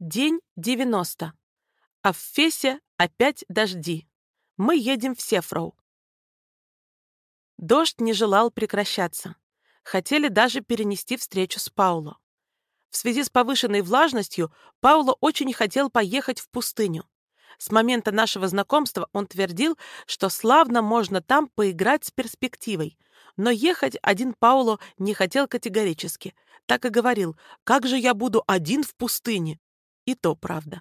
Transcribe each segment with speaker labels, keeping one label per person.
Speaker 1: День 90. А в Фесе опять дожди. Мы едем в Сефроу. Дождь не желал прекращаться. Хотели даже перенести встречу с Пауло. В связи с повышенной влажностью Пауло очень хотел поехать в пустыню. С момента нашего знакомства он твердил, что славно можно там поиграть с перспективой. Но ехать один Пауло не хотел категорически. Так и говорил, как же я буду один в пустыне? И то правда.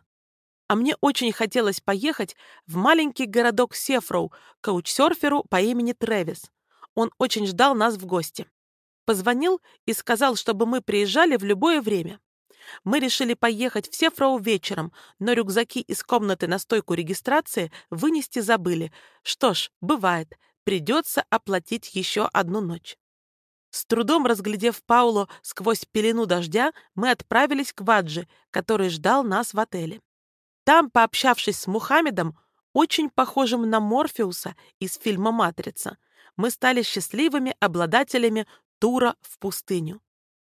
Speaker 1: А мне очень хотелось поехать в маленький городок Сефроу к каучсерферу по имени Трэвис. Он очень ждал нас в гости. Позвонил и сказал, чтобы мы приезжали в любое время. Мы решили поехать в Сефроу вечером, но рюкзаки из комнаты на стойку регистрации вынести забыли. Что ж, бывает, придется оплатить еще одну ночь. С трудом разглядев Пауло сквозь пелену дождя, мы отправились к Ваджи, который ждал нас в отеле. Там, пообщавшись с Мухаммедом, очень похожим на Морфеуса из фильма «Матрица», мы стали счастливыми обладателями тура в пустыню.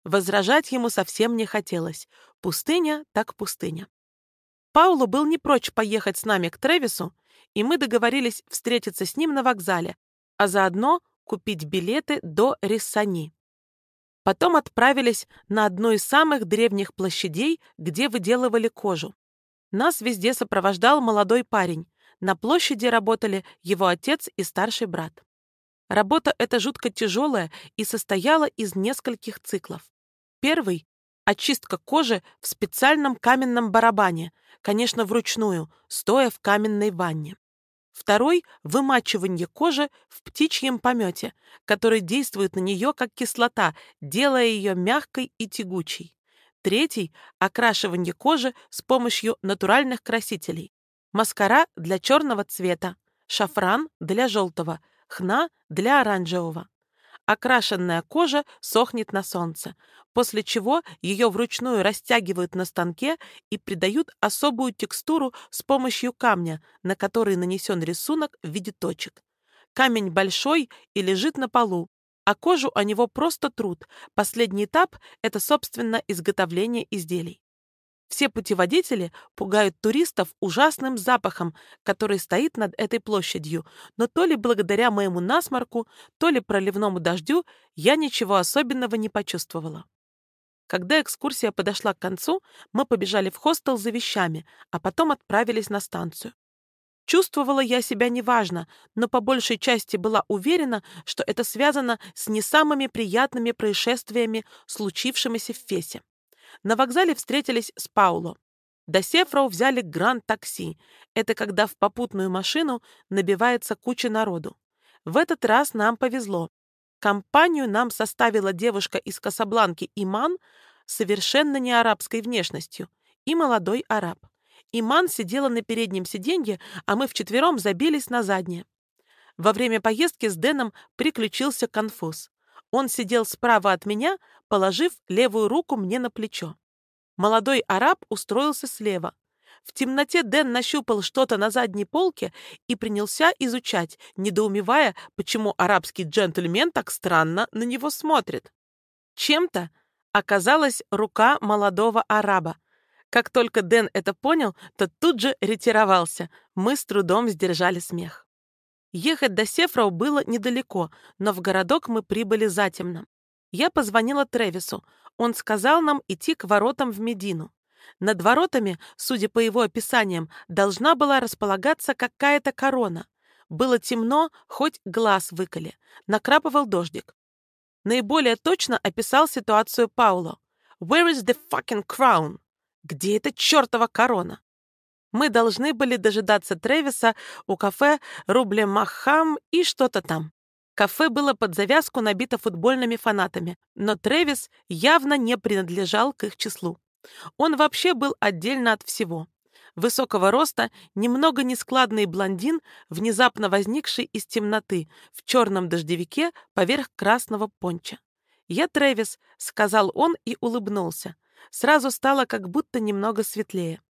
Speaker 1: Возражать ему совсем не хотелось. Пустыня так пустыня. Пауло был не прочь поехать с нами к Тревису, и мы договорились встретиться с ним на вокзале, а заодно купить билеты до Риссани. Потом отправились на одну из самых древних площадей, где выделывали кожу. Нас везде сопровождал молодой парень. На площади работали его отец и старший брат. Работа эта жутко тяжелая и состояла из нескольких циклов. Первый — очистка кожи в специальном каменном барабане, конечно, вручную, стоя в каменной ванне. Второй — вымачивание кожи в птичьем помете, который действует на нее как кислота, делая ее мягкой и тягучей. Третий — окрашивание кожи с помощью натуральных красителей. Маскара для черного цвета, шафран для желтого, хна для оранжевого. Окрашенная кожа сохнет на солнце, после чего ее вручную растягивают на станке и придают особую текстуру с помощью камня, на который нанесен рисунок в виде точек. Камень большой и лежит на полу, а кожу о него просто трут. Последний этап — это, собственно, изготовление изделий. Все путеводители пугают туристов ужасным запахом, который стоит над этой площадью, но то ли благодаря моему насморку, то ли проливному дождю я ничего особенного не почувствовала. Когда экскурсия подошла к концу, мы побежали в хостел за вещами, а потом отправились на станцию. Чувствовала я себя неважно, но по большей части была уверена, что это связано с не самыми приятными происшествиями, случившимися в Фесе. На вокзале встретились с Пауло. До Сефроу взяли гранд-такси. Это когда в попутную машину набивается куча народу. В этот раз нам повезло. Компанию нам составила девушка из Касабланки Иман, совершенно не арабской внешностью, и молодой араб. Иман сидела на переднем сиденье, а мы вчетвером забились на заднее. Во время поездки с Дэном приключился конфуз. Он сидел справа от меня, положив левую руку мне на плечо. Молодой араб устроился слева. В темноте Дэн нащупал что-то на задней полке и принялся изучать, недоумевая, почему арабский джентльмен так странно на него смотрит. Чем-то оказалась рука молодого араба. Как только Дэн это понял, то тут же ретировался. Мы с трудом сдержали смех. Ехать до Сефроу было недалеко, но в городок мы прибыли затемно. Я позвонила Тревису. Он сказал нам идти к воротам в Медину. Над воротами, судя по его описаниям, должна была располагаться какая-то корона. Было темно, хоть глаз выколи. Накрапывал дождик. Наиболее точно описал ситуацию Пауло. «Where is the fucking crown?» «Где эта чертова корона?» Мы должны были дожидаться Тревиса у кафе Рублемахам и что-то там. Кафе было под завязку набито футбольными фанатами, но Тревис явно не принадлежал к их числу. Он вообще был отдельно от всего. Высокого роста, немного нескладный блондин, внезапно возникший из темноты, в черном дождевике поверх красного понча. «Я Тревис», — сказал он и улыбнулся. Сразу стало как будто немного светлее.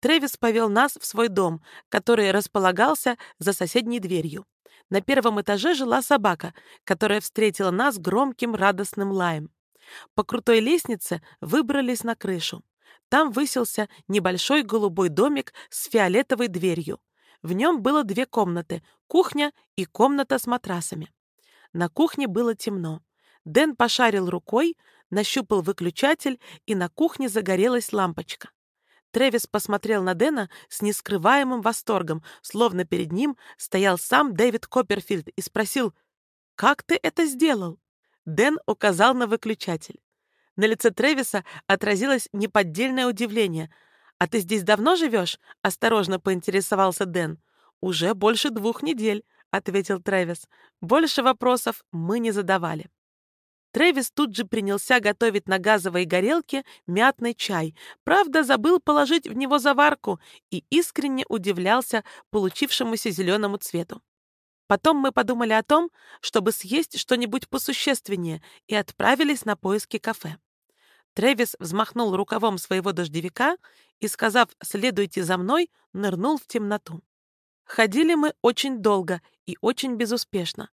Speaker 1: Трэвис повел нас в свой дом, который располагался за соседней дверью. На первом этаже жила собака, которая встретила нас громким радостным лаем. По крутой лестнице выбрались на крышу. Там высился небольшой голубой домик с фиолетовой дверью. В нем было две комнаты — кухня и комната с матрасами. На кухне было темно. Дэн пошарил рукой, нащупал выключатель, и на кухне загорелась лампочка. Трэвис посмотрел на Дэна с нескрываемым восторгом, словно перед ним стоял сам Дэвид Копперфильд и спросил, «Как ты это сделал?» Дэн указал на выключатель. На лице Трэвиса отразилось неподдельное удивление. «А ты здесь давно живешь?» — осторожно поинтересовался Дэн. «Уже больше двух недель», — ответил Трэвис. «Больше вопросов мы не задавали». Трэвис тут же принялся готовить на газовой горелке мятный чай. Правда, забыл положить в него заварку и искренне удивлялся получившемуся зеленому цвету. Потом мы подумали о том, чтобы съесть что-нибудь посущественнее, и отправились на поиски кафе. Трэвис взмахнул рукавом своего дождевика и, сказав «следуйте за мной», нырнул в темноту. Ходили мы очень долго и очень безуспешно.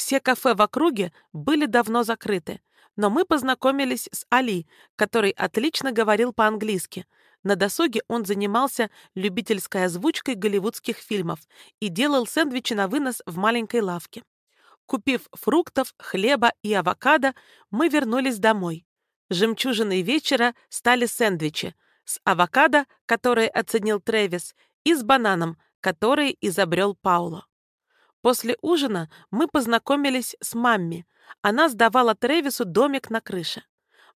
Speaker 1: Все кафе в округе были давно закрыты, но мы познакомились с Али, который отлично говорил по-английски. На досуге он занимался любительской озвучкой голливудских фильмов и делал сэндвичи на вынос в маленькой лавке. Купив фруктов, хлеба и авокадо, мы вернулись домой. Жемчужиной вечера стали сэндвичи с авокадо, который оценил Трэвис, и с бананом, который изобрел Пауло. После ужина мы познакомились с Мамми. Она сдавала Тревису домик на крыше.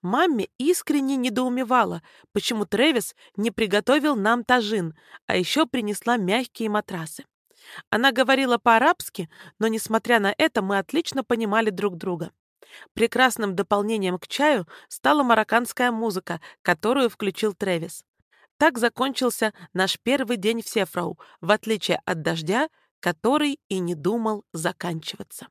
Speaker 1: Мамми искренне недоумевала, почему Тревис не приготовил нам тажин, а еще принесла мягкие матрасы. Она говорила по-арабски, но, несмотря на это, мы отлично понимали друг друга. Прекрасным дополнением к чаю стала марокканская музыка, которую включил Тревис. Так закончился наш первый день в Сефрау, в отличие от дождя, который и не думал заканчиваться.